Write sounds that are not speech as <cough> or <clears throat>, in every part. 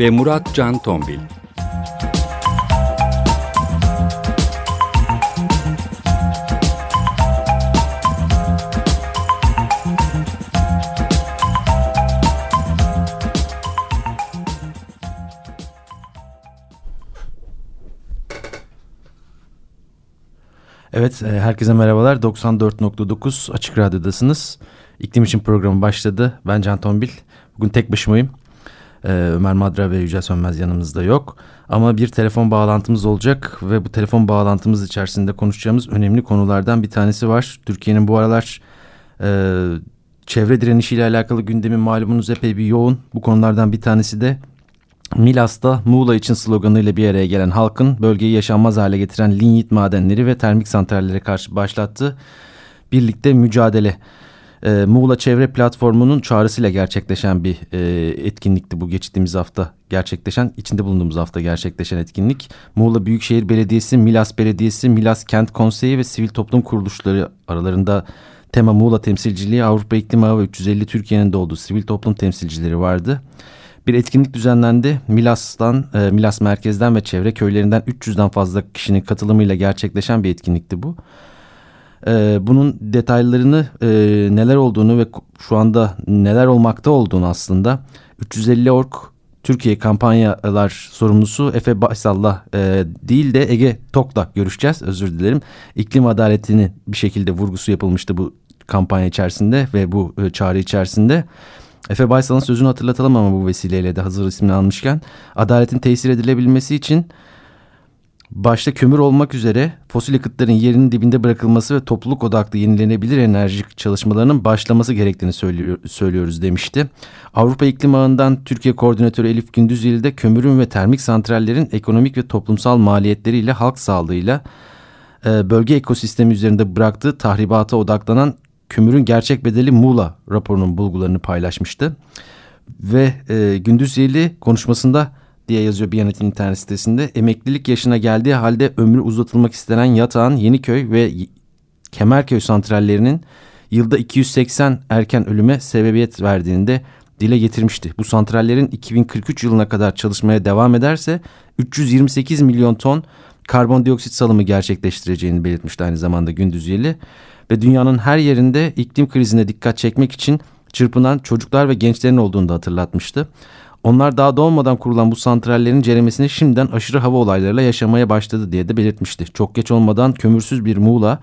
ve Murat Can Tombil. Evet, e, herkese merhabalar. 94.9 Açık Radyo'dasınız. İklim için programı başladı. Ben Can Tombil. Bugün tek başımayım. Ee, Ömer Madra ve Yücel Sönmez yanımızda yok. Ama bir telefon bağlantımız olacak ve bu telefon bağlantımız içerisinde konuşacağımız önemli konulardan bir tanesi var. Türkiye'nin bu aralar e, çevre direnişiyle alakalı gündemi malumunuz epey bir yoğun. Bu konulardan bir tanesi de Milas'ta Muğla için sloganıyla bir araya gelen halkın bölgeyi yaşanmaz hale getiren linyit madenleri ve termik santrallere karşı başlattığı birlikte mücadele e, Muğla Çevre Platformu'nun çağrısıyla gerçekleşen bir e, etkinlikti bu geçtiğimiz hafta gerçekleşen, içinde bulunduğumuz hafta gerçekleşen etkinlik. Muğla Büyükşehir Belediyesi, Milas Belediyesi, Milas Kent Konseyi ve sivil toplum kuruluşları aralarında tema Muğla temsilciliği Avrupa İklim Ağı ve 350 Türkiye'nin de olduğu sivil toplum temsilcileri vardı. Bir etkinlik düzenlendi. Milas'tan, e, Milas merkezden ve çevre köylerinden 300'den fazla kişinin katılımıyla gerçekleşen bir etkinlikti bu. E, bunun detaylarını e, neler olduğunu ve şu anda neler olmakta olduğunu aslında 350 Ork Türkiye kampanyalar sorumlusu Efe Baysal'la e, değil de Ege Tok'la görüşeceğiz. Özür dilerim. İklim adaletini bir şekilde vurgusu yapılmıştı bu kampanya içerisinde ve bu e, çağrı içerisinde. Efe Baysal'ın sözünü hatırlatalım ama bu vesileyle de hazır ismini almışken adaletin tesir edilebilmesi için başta kömür olmak üzere fosil yakıtların yerinin dibinde bırakılması ve topluluk odaklı yenilenebilir enerji çalışmalarının başlaması gerektiğini söylüyor, söylüyoruz demişti. Avrupa İklim Ağı'ndan Türkiye Koordinatörü Elif Gündüzeli de kömürün ve termik santrallerin ekonomik ve toplumsal maliyetleriyle halk sağlığıyla e, bölge ekosistemi üzerinde bıraktığı tahribata odaklanan kömürün gerçek bedeli Muğla raporunun bulgularını paylaşmıştı. Ve e, Gündüzeli konuşmasında diye yazıyor Biyanet'in internet sitesinde. Emeklilik yaşına geldiği halde ömrü uzatılmak istenen Yatağan, Yeniköy ve Kemerköy santrallerinin yılda 280 erken ölüme sebebiyet verdiğini de dile getirmişti. Bu santrallerin 2043 yılına kadar çalışmaya devam ederse 328 milyon ton karbondioksit salımı gerçekleştireceğini belirtmişti aynı zamanda Gündüz Yeli. Ve dünyanın her yerinde iklim krizine dikkat çekmek için çırpınan çocuklar ve gençlerin olduğunu da hatırlatmıştı. Onlar daha doğmadan kurulan bu santrallerin ceremesini şimdiden aşırı hava olaylarıyla yaşamaya başladı diye de belirtmişti. Çok geç olmadan kömürsüz bir Muğla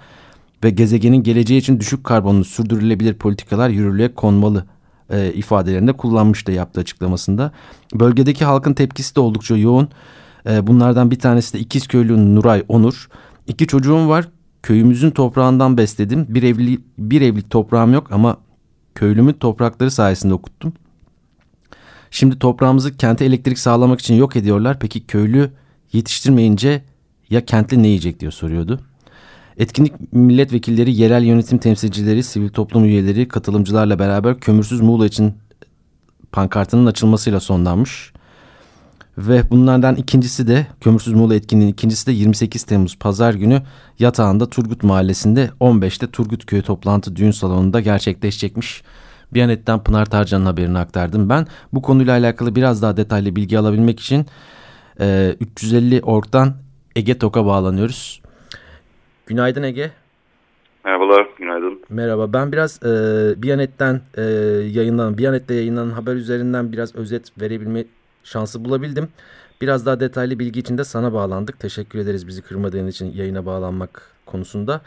ve gezegenin geleceği için düşük karbonlu sürdürülebilir politikalar yürürlüğe konmalı e, ifadelerinde kullanmıştı yaptığı açıklamasında. Bölgedeki halkın tepkisi de oldukça yoğun. E, bunlardan bir tanesi de İkizköylü Nuray Onur. İki çocuğum var. Köyümüzün toprağından besledim. Bir evli bir evlilik toprağım yok ama köylümün toprakları sayesinde okuttum. Şimdi toprağımızı kente elektrik sağlamak için yok ediyorlar. Peki köylü yetiştirmeyince ya kentli ne yiyecek diyor soruyordu. Etkinlik milletvekilleri, yerel yönetim temsilcileri, sivil toplum üyeleri, katılımcılarla beraber Kömürsüz Muğla için pankartının açılmasıyla sonlanmış. Ve bunlardan ikincisi de Kömürsüz Muğla etkinliğinin ikincisi de 28 Temmuz Pazar günü yatağında Turgut Mahallesi'nde 15'te Turgut Köyü toplantı düğün salonunda gerçekleşecekmiş. Biyanet'ten Pınar Tarcan'ın haberini aktardım. Ben bu konuyla alakalı biraz daha detaylı bilgi alabilmek için e, 350 orktan Ege Tok'a bağlanıyoruz. Günaydın Ege. Merhabalar, günaydın. Merhaba, ben biraz e, Biyanet'ten e, yayınlanan, Biyanet'te yayınlanan haber üzerinden biraz özet verebilme şansı bulabildim. Biraz daha detaylı bilgi için de sana bağlandık. Teşekkür ederiz bizi kırmadığın için yayına bağlanmak konusunda.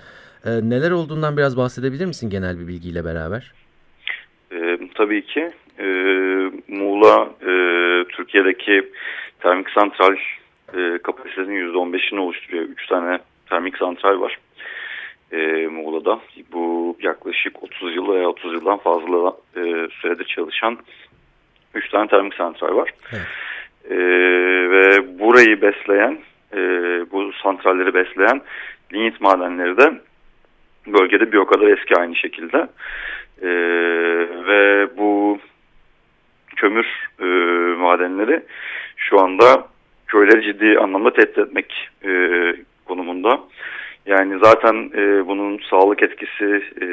E, neler olduğundan biraz bahsedebilir misin genel bir bilgiyle beraber? E, tabii ki. E, Muğla e, Türkiye'deki termik santral e, kapasitesinin %15'ini oluşturuyor. 3 tane termik santral var e, Muğla'da. Bu yaklaşık 30 yıl veya 30 yıldan fazla e, süredir çalışan 3 tane termik santral var. Evet. E, ve burayı besleyen, e, bu santralleri besleyen lignit madenleri de bölgede bir o kadar eski aynı şekilde. E, ve bu kömür e, madenleri şu anda köyleri ciddi anlamda tehdit etmek e, konumunda. Yani zaten e, bunun sağlık etkisi, e,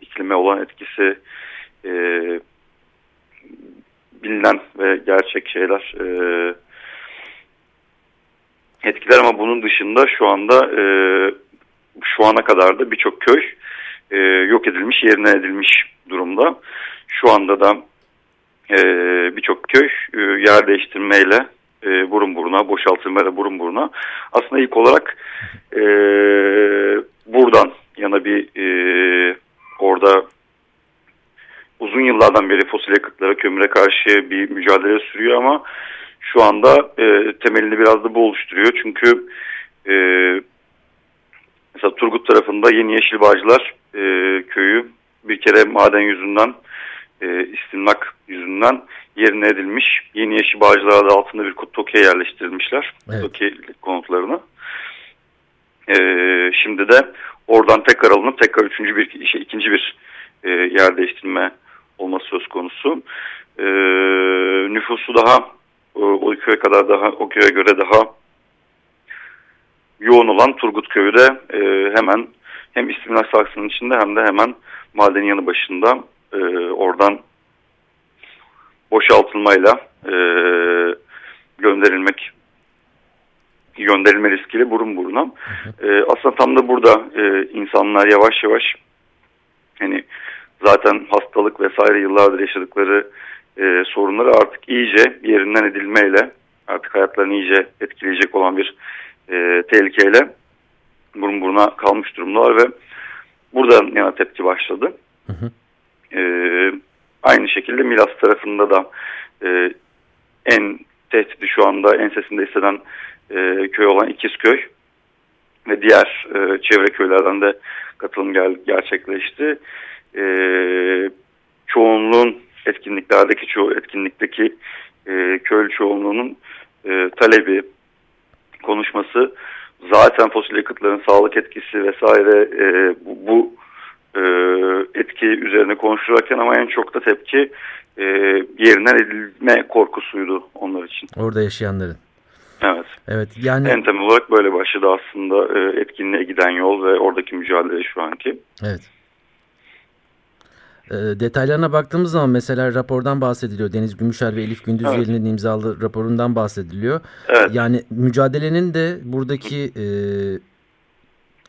iklime olan etkisi e, bilinen ve gerçek şeyler e, etkiler ama bunun dışında şu anda e, şu ana kadar da birçok köy e, yok edilmiş, yerine edilmiş durumda. Şu anda da e, birçok köy e, yer değiştirmeyle e, burun buruna, boşaltılmayla burun buruna. Aslında ilk olarak e, buradan yana bir e, orada uzun yıllardan beri fosil yakıtlara, kömüre karşı bir mücadele sürüyor ama şu anda e, temelini biraz da bu oluşturuyor. Çünkü e, mesela Turgut tarafında Yeni Yeşil Bağcılar e, köyü bir kere maden yüzünden, e, istimlak yüzünden yerine edilmiş. Yeni Yeşil Bağcılar adı altında bir Tokyo'ya yerleştirilmişler. Evet. Tokyo konutlarını. E, şimdi de oradan tekrar alınıp tekrar üçüncü bir, şey, ikinci bir e, yer değiştirme olması söz konusu. E, nüfusu daha o, o köye kadar daha o köye göre daha yoğun olan Turgut Köyü de e, hemen hem istimlak saksının içinde hem de hemen madenin yanı başında e, oradan boşaltılmayla e, gönderilmek gönderilme riskiyle burun buruna. E, aslında tam da burada e, insanlar yavaş yavaş hani zaten hastalık vesaire yıllardır yaşadıkları e, sorunları artık iyice yerinden edilmeyle artık hayatlarını iyice etkileyecek olan bir e, tehlikeyle burun buruna kalmış durumdalar ve buradan yana tepki başladı. Hı hı. E, aynı şekilde Milas tarafında da e, en tehdidi şu anda ensesinde hisseden e, köy olan İkizköy ve diğer e, çevre köylerden de katılım gel gerçekleşti. E, çoğunluğun etkinliklerdeki çoğu etkinlikteki e, köylü çoğunluğunun e, talebi konuşması zaten fosil yakıtların sağlık etkisi vesaire e, bu, bu e, etki üzerine konuşurken ama en çok da tepki e, yerinden edilme korkusuydu onlar için. Orada yaşayanların. Evet. Evet yani en temel olarak böyle başladı aslında e, etkinliğe giden yol ve oradaki mücadele şu anki. Evet. E, detaylarına baktığımız zaman mesela rapordan bahsediliyor. Deniz Gümüşer ve Elif Gündüzeli'nin evet. imzalı raporundan bahsediliyor. Evet. Yani mücadelenin de buradaki e,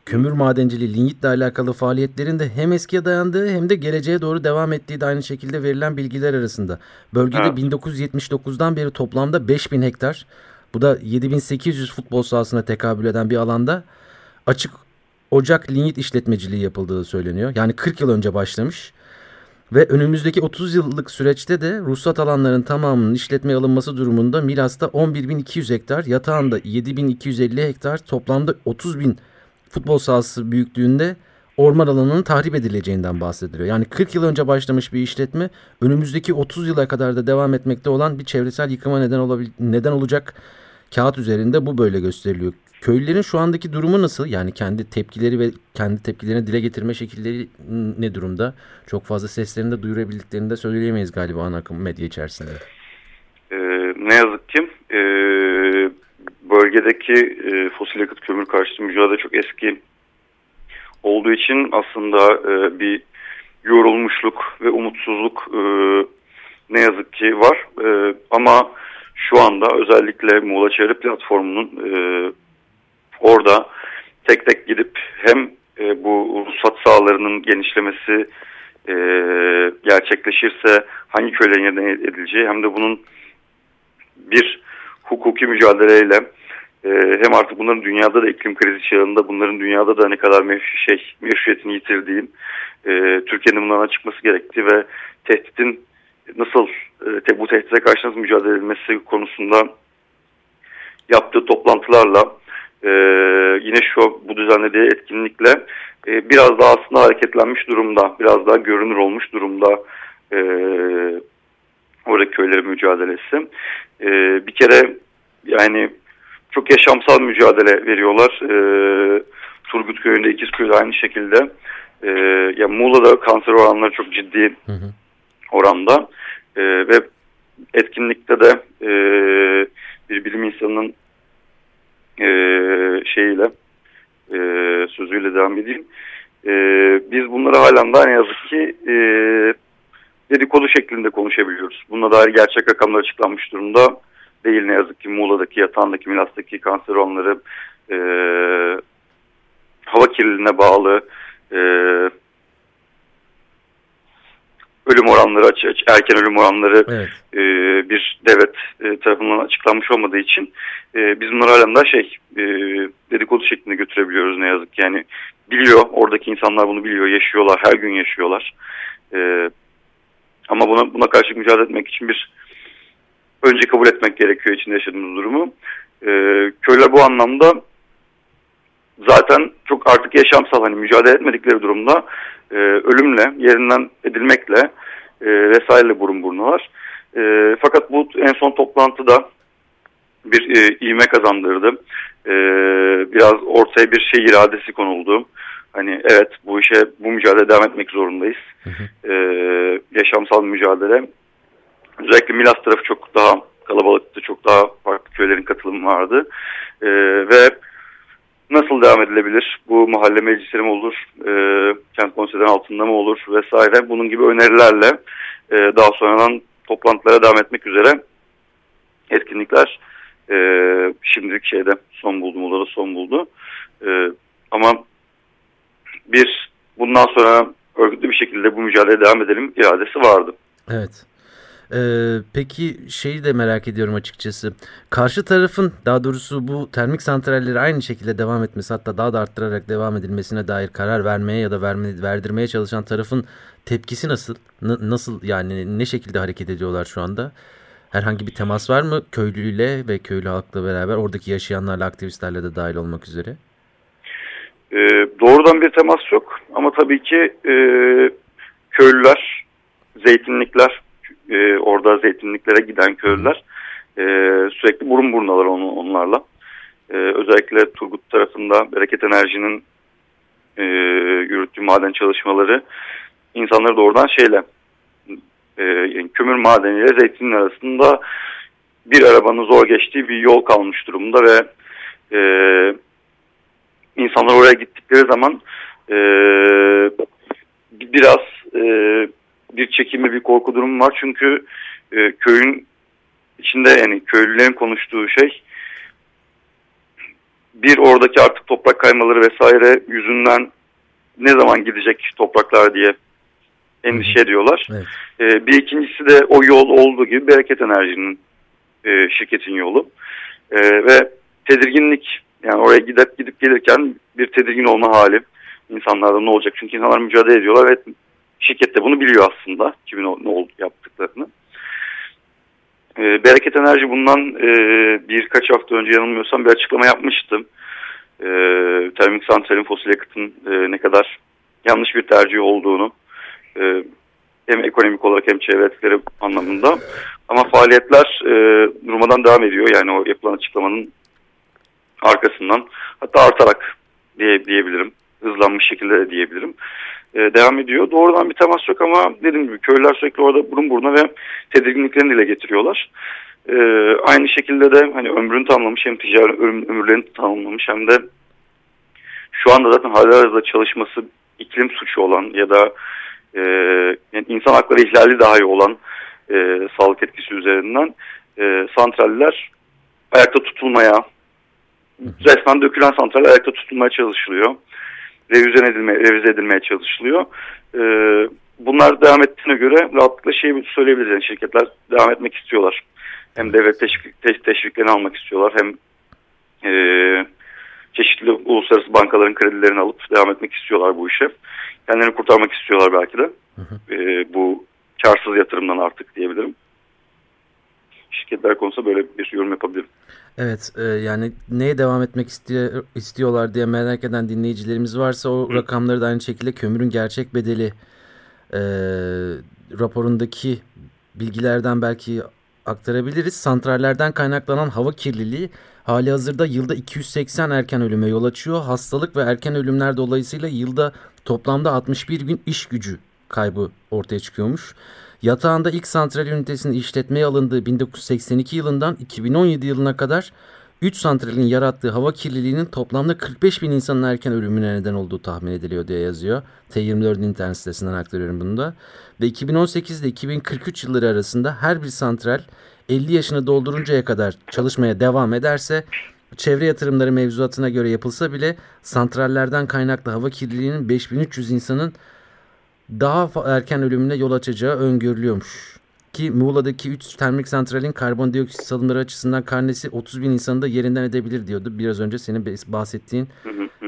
kömür madenciliği, lignitle alakalı faaliyetlerin de hem eskiye dayandığı hem de geleceğe doğru devam ettiği de aynı şekilde verilen bilgiler arasında. Bölgede evet. 1979'dan beri toplamda 5000 hektar, bu da 7800 futbol sahasına tekabül eden bir alanda açık ocak lignit işletmeciliği yapıldığı söyleniyor. Yani 40 yıl önce başlamış. Ve önümüzdeki 30 yıllık süreçte de ruhsat alanların tamamının işletmeye alınması durumunda Milas'ta 11.200 hektar, Yatağan'da 7.250 hektar, toplamda 30.000 futbol sahası büyüklüğünde orman alanının tahrip edileceğinden bahsediliyor. Yani 40 yıl önce başlamış bir işletme önümüzdeki 30 yıla kadar da devam etmekte olan bir çevresel yıkıma neden, neden olacak kağıt üzerinde bu böyle gösteriliyor. Köylülerin şu andaki durumu nasıl? Yani kendi tepkileri ve kendi tepkilerini dile getirme şekilleri ne durumda? Çok fazla seslerini de duyurabildiklerini de söyleyemeyiz galiba ana akım medya içerisinde. Ee, ne yazık ki e, bölgedeki e, fosil yakıt kömür karşıtı mücadele çok eski olduğu için aslında e, bir yorulmuşluk ve umutsuzluk e, ne yazık ki var. E, ama şu anda özellikle Muğla Çevre Platformu'nun e, orada tek tek gidip hem e, bu ruhsat sahalarının genişlemesi e, gerçekleşirse hangi köylerin yerine edileceği hem de bunun bir hukuki mücadeleyle e, hem artık bunların dünyada da iklim krizi çağında bunların dünyada da ne kadar meşru, şey, meşruiyetini yitirdiği e, Türkiye'nin bundan çıkması gerektiği ve tehditin nasıl e, bu tehdide karşı nasıl mücadele edilmesi konusunda yaptığı toplantılarla e, yine şu bu düzenlediği etkinlikle e, biraz daha aslında hareketlenmiş durumda, biraz daha görünür olmuş durumda e, Oradaki köylerin mücadelesi. E, bir kere yani çok yaşamsal mücadele veriyorlar. E, Turgut Köyü'nde, İkizköy'de aynı şekilde. E, ya Muğla'da kanser oranları çok ciddi hı hı. Oranda. E, ve etkinlikte de e, bir bilim insanının e, şeyiyle e, sözüyle devam edeyim. E, biz bunları halen daha ne yazık ki e, dedikodu şeklinde konuşabiliyoruz. Bununla dair gerçek rakamlar açıklanmış durumda değil ne yazık ki Muğla'daki, Yatağındaki, Milas'taki kanser oranları e, hava kirliliğine bağlı e, ölüm oranları, erken ölüm oranları evet. e, bir devlet e, tarafından açıklanmış olmadığı için e, biz bunları halen daha şey e, dedikodu şeklinde götürebiliyoruz ne yazık ki. Yani biliyor, oradaki insanlar bunu biliyor, yaşıyorlar, her gün yaşıyorlar. E, ama buna, buna karşı mücadele etmek için bir önce kabul etmek gerekiyor içinde yaşadığımız durumu. E, köyler bu anlamda zaten çok artık yaşamsal hani mücadele etmedikleri durumda e, ölümle, yerinden edilmekle e, vesaireyle burun burnular. E, fakat bu en son toplantıda bir e, ivme kazandırdı. E, biraz ortaya bir şey iradesi konuldu. Hani evet bu işe bu mücadele devam etmek zorundayız. Hı hı. E, yaşamsal mücadele. Özellikle Milas tarafı çok daha kalabalıktı. Çok daha farklı köylerin katılımı vardı. E, ve nasıl devam edilebilir? Bu mahalle meclisleri mi olur? E, kent konseyden altında mı olur? Vesaire. Bunun gibi önerilerle e, daha sonradan toplantılara devam etmek üzere etkinlikler e, şimdilik şeyde son buldu. Muğla'da son buldu. E, ama bir bundan sonra örgütlü bir şekilde bu mücadeleye devam edelim iradesi vardı. Evet. Ee, peki şeyi de merak ediyorum açıkçası. Karşı tarafın daha doğrusu bu termik santralleri aynı şekilde devam etmesi hatta daha da arttırarak devam edilmesine dair karar vermeye ya da verme, verdirmeye çalışan tarafın tepkisi nasıl? N nasıl yani ne şekilde hareket ediyorlar şu anda? Herhangi bir temas var mı köylüyle ve köylü halkla beraber oradaki yaşayanlarla aktivistlerle de dahil olmak üzere? Ee, doğrudan bir temas yok ama tabii ki e, köylüler, zeytinlikler e, orada zeytinliklere giden köylüler e, sürekli burun burnalar onu, onlarla. E, özellikle Turgut tarafında Bereket Enerji'nin e, yürüttüğü maden çalışmaları insanları doğrudan şeyle e, yani kömür madeniyle zeytinin arasında bir arabanın zor geçtiği bir yol kalmış durumda ve e, insanlar oraya gittikleri zaman e, biraz e, bir çekimi, bir korku durumu var. Çünkü e, köyün içinde yani köylülerin konuştuğu şey bir oradaki artık toprak kaymaları vesaire yüzünden ne zaman gidecek topraklar diye endişe ediyorlar. Evet. E, bir ikincisi de o yol olduğu gibi Bereket Enerji'nin e, şirketin yolu. E, ve tedirginlik yani oraya gidip gidip gelirken bir tedirgin olma hali insanlarda ne olacak? Çünkü insanlar mücadele ediyorlar ve Şirket de bunu biliyor aslında kimin ne oldu yaptıklarını. E, Bereket Enerji bundan e, birkaç hafta önce yanılmıyorsam bir açıklama yapmıştım. E, termik santralin fosil yakıtın e, ne kadar yanlış bir tercih olduğunu e, hem ekonomik olarak hem çevre etkileri anlamında. Ama faaliyetler e, durmadan devam ediyor. Yani o yapılan açıklamanın arkasından hatta artarak diye, diyebilirim. Hızlanmış şekilde de diyebilirim e, devam ediyor. Doğrudan bir temas yok ama dediğim gibi köylüler sürekli orada burun buruna ve tedirginliklerini dile getiriyorlar. E, aynı şekilde de hani ömrünü tamamlamış hem ticari ömür, ömürlerini tamamlamış hem de şu anda zaten halihazırda çalışması iklim suçu olan ya da e, yani insan hakları ihlali dahi olan e, sağlık etkisi üzerinden e, santraller ayakta tutulmaya resmen dökülen santral ayakta tutulmaya çalışılıyor revize, edilme, revize edilmeye çalışılıyor. E, bunlar devam ettiğine göre rahatlıkla şey söyleyebiliriz. Yani şirketler devam etmek istiyorlar. Hem devlet teşvik, te, teşviklerini almak istiyorlar hem e, çeşitli uluslararası bankaların kredilerini alıp devam etmek istiyorlar bu işe. Kendilerini kurtarmak istiyorlar belki de. Hı hı. E, bu karsız yatırımdan artık diyebilirim. Şirketler konusunda böyle bir yorum yapabilirim. Evet e, yani neye devam etmek istiyor, istiyorlar diye merak eden dinleyicilerimiz varsa o Hı. rakamları da aynı şekilde kömürün gerçek bedeli e, raporundaki bilgilerden belki aktarabiliriz. Santrallerden kaynaklanan hava kirliliği hali hazırda yılda 280 erken ölüme yol açıyor. Hastalık ve erken ölümler dolayısıyla yılda toplamda 61 gün iş gücü kaybı ortaya çıkıyormuş. Yatağında ilk santral ünitesinin işletmeye alındığı 1982 yılından 2017 yılına kadar 3 santralin yarattığı hava kirliliğinin toplamda 45 bin insanın erken ölümüne neden olduğu tahmin ediliyor diye yazıyor. T24 internet sitesinden aktarıyorum bunu da. Ve 2018 ile 2043 yılları arasında her bir santral 50 yaşını dolduruncaya kadar çalışmaya devam ederse çevre yatırımları mevzuatına göre yapılsa bile santrallerden kaynaklı hava kirliliğinin 5300 insanın daha erken ölümüne yol açacağı öngörülüyormuş. Ki Muğla'daki 3 termik santralin karbondioksit salımları açısından karnesi 30 bin insanı da yerinden edebilir diyordu. Biraz önce senin bahsettiğin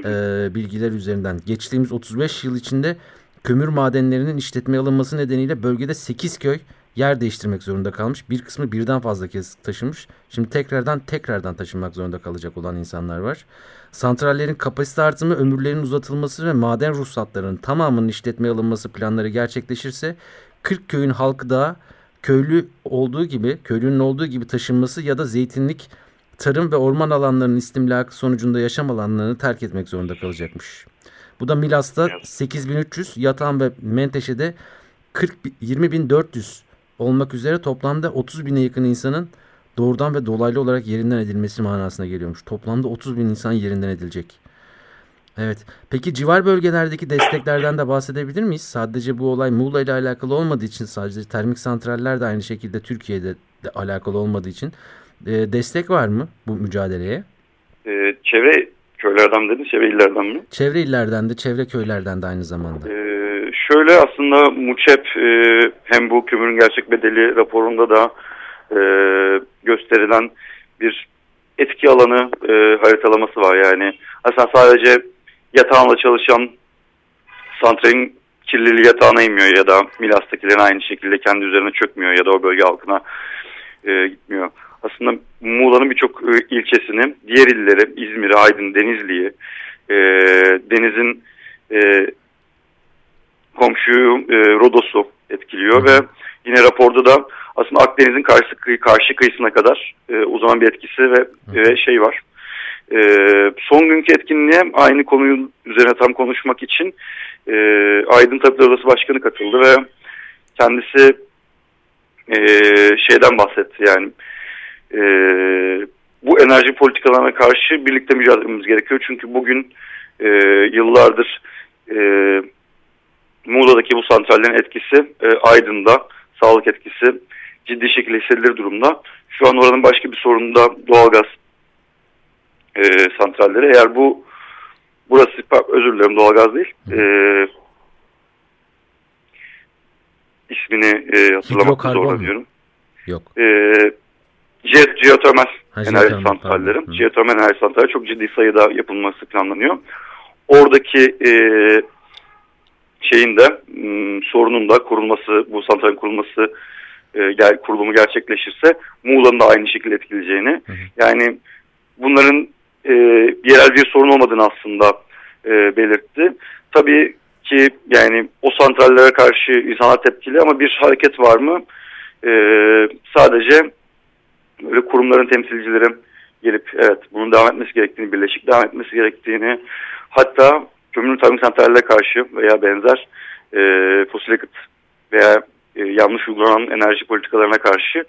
e, bilgiler üzerinden. Geçtiğimiz 35 yıl içinde kömür madenlerinin işletmeye alınması nedeniyle bölgede 8 köy yer değiştirmek zorunda kalmış. Bir kısmı birden fazla kez taşınmış. Şimdi tekrardan tekrardan taşınmak zorunda kalacak olan insanlar var. Santrallerin kapasite artımı, ömürlerinin uzatılması ve maden ruhsatlarının tamamının işletmeye alınması planları gerçekleşirse 40 köyün halkı da köylü olduğu gibi, köylünün olduğu gibi taşınması ya da zeytinlik, tarım ve orman alanlarının istimlakı sonucunda yaşam alanlarını terk etmek zorunda kalacakmış. Bu da Milas'ta 8300, Yatan ve Menteşe'de 40 20400 olmak üzere toplamda 30 bine yakın insanın doğrudan ve dolaylı olarak yerinden edilmesi manasına geliyormuş. Toplamda 30 bin insan yerinden edilecek. Evet. Peki civar bölgelerdeki desteklerden de bahsedebilir miyiz? Sadece bu olay Muğla ile alakalı olmadığı için sadece termik santraller de aynı şekilde Türkiye'de de alakalı olmadığı için e, destek var mı bu mücadeleye? Ee, çevre köylerden mi dedin, çevre illerden mi? Çevre illerden de, çevre köylerden de aynı zamanda. Ee, şöyle aslında MUÇEP e, hem bu kömürün gerçek bedeli raporunda da e, gösterilen bir etki alanı e, haritalaması var yani. Aslında sadece yatağında çalışan santralin kirliliği yatağına inmiyor ya da Milas'takilerin aynı şekilde kendi üzerine çökmüyor ya da o bölge halkına e, gitmiyor. Aslında Muğla'nın birçok e, ilçesini, diğer illeri, İzmir'i, Aydın, Denizli'yi, e, denizin e, komşuyu e, Rodos'u etkiliyor ve yine raporda da aslında Akdeniz'in karşı, karşı kıyısına kadar e, uzanan bir etkisi ve, ve şey var. E, son günkü etkinliğe aynı konuyu üzerine tam konuşmak için e, Aydın Tabipler Odası Başkanı katıldı ve kendisi e, şeyden bahsetti yani e, bu enerji politikalarına karşı birlikte mücadele etmemiz gerekiyor. Çünkü bugün e, yıllardır e, Muğla'daki bu santrallerin etkisi e, Aydın'da sağlık etkisi ciddi şekilde hissedilir durumda. Şu an oranın başka bir sorunu da doğalgaz e, santralleri. Eğer bu burası özür dilerim doğalgaz değil. E, ismini e, hatırlamakta zorlanıyorum. Yok. E, jeotermal enerji santralleri. Jeotermal enerji santralleri çok ciddi sayıda yapılması planlanıyor. Oradaki e, şeyin de m, sorunun da kurulması, bu santralin kurulması e, kurulumu gerçekleşirse Muğla'nın da aynı şekilde etkileyeceğini. Hı hı. Yani bunların e, yerel bir sorun olmadığını aslında e, belirtti. Tabii ki yani o santrallere karşı insanlar tepkili ama bir hareket var mı? E, sadece böyle kurumların temsilcileri gelip evet bunun devam etmesi gerektiğini, birleşik devam etmesi gerektiğini hatta kömür tarım santrallerine karşı veya benzer e, fosil yakıt veya e, yanlış uygulanan enerji politikalarına karşı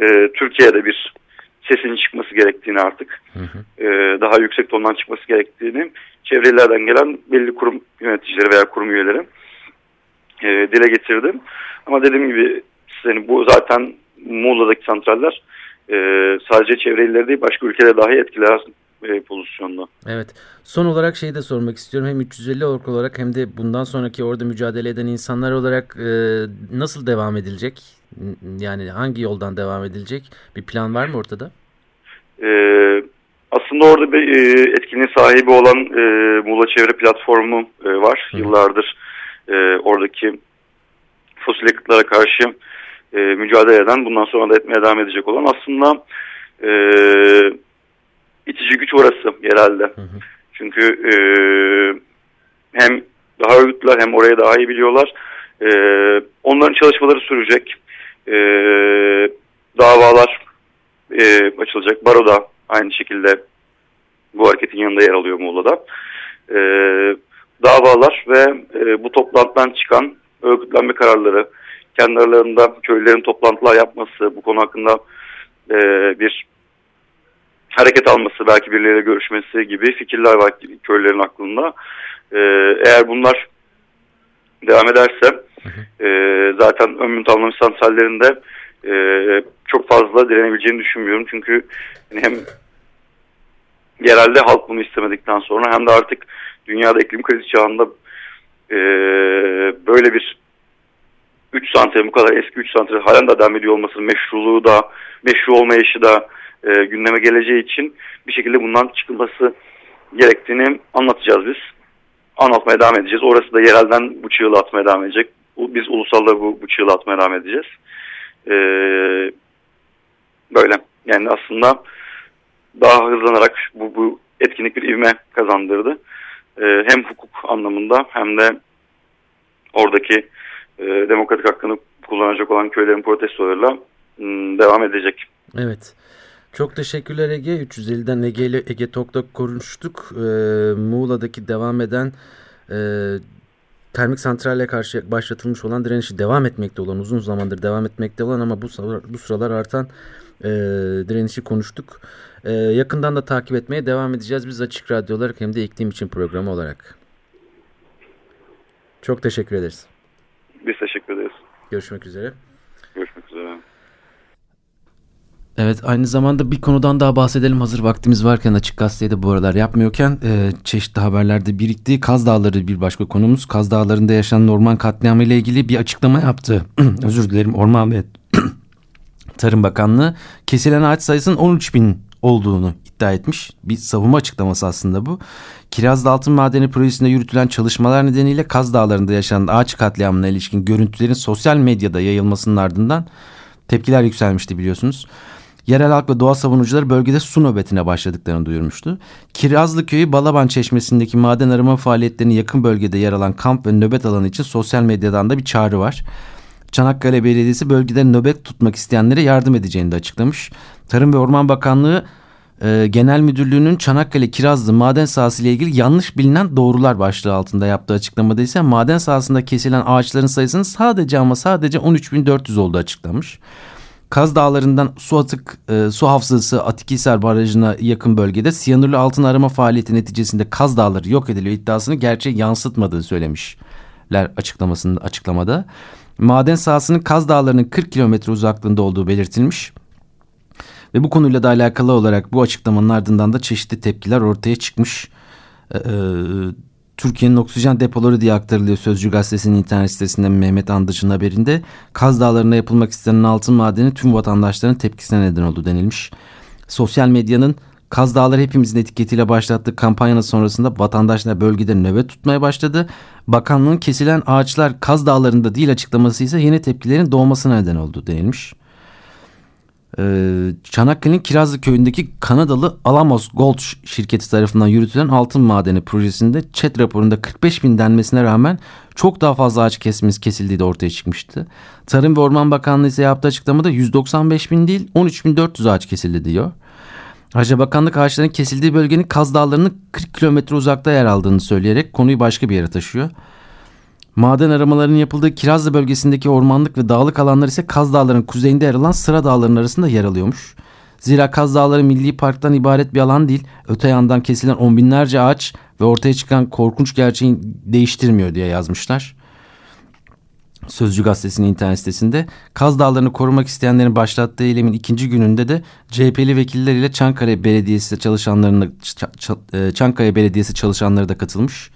e, Türkiye'de bir sesin çıkması gerektiğini artık hı hı. E, daha yüksek tondan çıkması gerektiğini çevrelerden gelen belli kurum yöneticileri veya kurum üyeleri e, dile getirdim. Ama dediğim gibi yani bu zaten Muğla'daki santraller e, sadece çevre illeri değil başka ülkelere dahi etkiler e, pozisyonda. Evet. Son olarak şeyi de sormak istiyorum. Hem 350 ork olarak hem de bundan sonraki orada mücadele eden insanlar olarak e, nasıl devam edilecek? Yani hangi yoldan devam edilecek? Bir plan var mı ortada? E, aslında orada bir e, etkinliğin sahibi olan e, Muğla Çevre Platformu e, var. Hı. Yıllardır e, oradaki fosil yakıtlara karşı e, mücadele eden, bundan sonra da etmeye devam edecek olan aslında e, itici güç orası yerelde. Hı hı. Çünkü e, hem daha örgütler hem orayı daha iyi biliyorlar. E, onların çalışmaları sürecek. e, davalar e, açılacak. Baro da aynı şekilde bu hareketin yanında yer alıyor Muğla'da. E, davalar ve e, bu toplantıdan çıkan örgütlenme kararları, kendi aralarında köylülerin toplantılar yapması, bu konu hakkında e, bir hareket alması, belki birileriyle görüşmesi gibi fikirler var köylülerin aklında. E, eğer bunlar devam ederse e, zaten ömrün tamamlamış santrallerinde e, çok fazla direnebileceğini düşünmüyorum. Çünkü hem yerelde halk bunu istemedikten sonra hem de artık dünyada iklim krizi çağında e, böyle bir 3 santralin bu kadar eski 3 santralin halen de devam ediyor olmasının meşruluğu da meşru olmayışı da e, gündeme geleceği için bir şekilde bundan çıkılması gerektiğini anlatacağız biz. Anlatmaya devam edeceğiz. Orası da yerelden bu çığlığı atmaya devam edecek. Biz ulusalda bu, bu çığlığı atmaya devam edeceğiz. E, böyle. Yani aslında daha hızlanarak bu, bu etkinlik bir ivme kazandırdı. E, hem hukuk anlamında hem de oradaki e, demokratik hakkını kullanacak olan köylerin protestolarıyla m, devam edecek. Evet. Çok teşekkürler Ege. 350'den Ege ile Ege Tok'ta konuştuk. Ee, Muğla'daki devam eden e, termik santralle karşı başlatılmış olan direnişi devam etmekte olan uzun zamandır devam etmekte olan ama bu sıralar, bu sıralar artan e, direnişi konuştuk. E, yakından da takip etmeye devam edeceğiz biz Açık Radyo olarak hem de iklim için programı olarak. Çok teşekkür ederiz. Biz teşekkür ederiz. Görüşmek üzere. Görüşmek üzere. Evet aynı zamanda bir konudan daha bahsedelim hazır vaktimiz varken açık gazetede bu aralar yapmıyorken e, çeşitli haberlerde birikti. Kaz Dağları bir başka konumuz. Kaz Dağları'nda yaşanan orman katliamı ile ilgili bir açıklama yaptı. <clears throat> Özür dilerim Orman ve <clears throat> Tarım Bakanlığı kesilen ağaç sayısının 13 bin olduğunu iddia etmiş. Bir savunma açıklaması aslında bu. Kirazlı Altın Madeni projesinde yürütülen çalışmalar nedeniyle Kaz Dağları'nda yaşanan ağaç katliamına ilişkin görüntülerin sosyal medyada yayılmasının ardından tepkiler yükselmişti biliyorsunuz. Yerel halk ve doğa savunucuları bölgede su nöbetine başladıklarını duyurmuştu. Kirazlı Köyü Balaban Çeşmesi'ndeki maden arama faaliyetlerinin yakın bölgede yer alan kamp ve nöbet alanı için sosyal medyadan da bir çağrı var. Çanakkale Belediyesi bölgede nöbet tutmak isteyenlere yardım edeceğini de açıklamış. Tarım ve Orman Bakanlığı e, Genel Müdürlüğü'nün Çanakkale Kirazlı maden sahası ile ilgili yanlış bilinen doğrular başlığı altında yaptığı açıklamada ise maden sahasında kesilen ağaçların sayısının sadece ama sadece 13.400 olduğu açıklamış. Kaz Dağları'ndan su atık e, su hafızası Atikhisar Barajı'na yakın bölgede siyanürlü altın arama faaliyeti neticesinde Kaz Dağları yok ediliyor iddiasını gerçeğe yansıtmadığı söylemişler açıklamasında açıklamada. Maden sahasının Kaz Dağları'nın 40 kilometre uzaklığında olduğu belirtilmiş. Ve bu konuyla da alakalı olarak bu açıklamanın ardından da çeşitli tepkiler ortaya çıkmış. Ee, Türkiye'nin oksijen depoları diye aktarılıyor Sözcü Gazetesi'nin internet sitesinde Mehmet Andıç'ın haberinde. Kaz Dağları'nda yapılmak istenen altın madeni tüm vatandaşların tepkisine neden oldu denilmiş. Sosyal medyanın Kaz Dağları hepimizin etiketiyle başlattığı kampanyanın sonrasında vatandaşlar bölgede nöbet tutmaya başladı. Bakanlığın kesilen ağaçlar Kaz Dağları'nda değil açıklaması ise yeni tepkilerin doğmasına neden oldu denilmiş. Ee, Çanakkale'nin Kirazlı köyündeki Kanadalı Alamos Gold şirketi tarafından yürütülen altın madeni projesinde ÇED raporunda 45 bin denmesine rağmen çok daha fazla ağaç kesimiz kesildiği de ortaya çıkmıştı. Tarım ve Orman Bakanlığı ise yaptığı açıklamada 195 bin değil 13 bin 400 ağaç kesildi diyor. Ayrıca bakanlık ağaçların kesildiği bölgenin Kaz Dağları'nın 40 kilometre uzakta yer aldığını söyleyerek konuyu başka bir yere taşıyor. Maden aramalarının yapıldığı Kirazlı bölgesindeki ormanlık ve dağlık alanlar ise Kaz Dağları'nın kuzeyinde yer alan Sıra Dağları'nın arasında yer alıyormuş. Zira Kaz Dağları Milli Park'tan ibaret bir alan değil, öte yandan kesilen on binlerce ağaç ve ortaya çıkan korkunç gerçeği değiştirmiyor diye yazmışlar. Sözcü gazetesinin internet sitesinde Kaz Dağları'nı korumak isteyenlerin başlattığı eylemin ikinci gününde de CHP'li vekilleriyle Çankaya Belediyesi çalışanlarına Çankaya Belediyesi çalışanları da katılmış.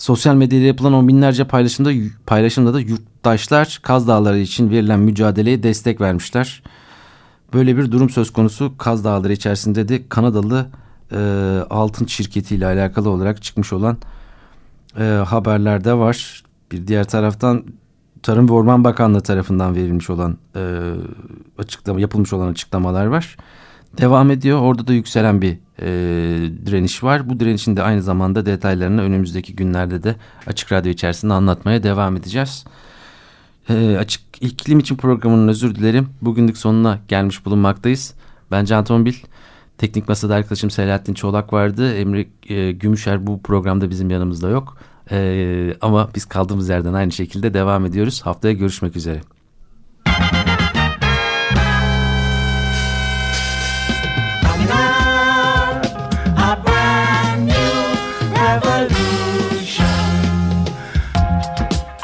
Sosyal medyada yapılan on binlerce paylaşımda, paylaşımda da yurttaşlar Kaz Dağları için verilen mücadeleye destek vermişler. Böyle bir durum söz konusu Kaz Dağları içerisinde de Kanadalı e, altın şirketiyle alakalı olarak çıkmış olan e, haberlerde var. Bir diğer taraftan Tarım ve Orman Bakanlığı tarafından verilmiş olan e, açıklama yapılmış olan açıklamalar var. Devam ediyor. Orada da yükselen bir e, direniş var. Bu direnişin de aynı zamanda detaylarını önümüzdeki günlerde de Açık Radyo içerisinde anlatmaya devam edeceğiz. E, açık iklim için programının özür dilerim. Bugünlük sonuna gelmiş bulunmaktayız. Ben Can Tombil. Teknik Masada arkadaşım Selahattin Çolak vardı. Emre e, Gümüşer bu programda bizim yanımızda yok. E, ama biz kaldığımız yerden aynı şekilde devam ediyoruz. Haftaya görüşmek üzere.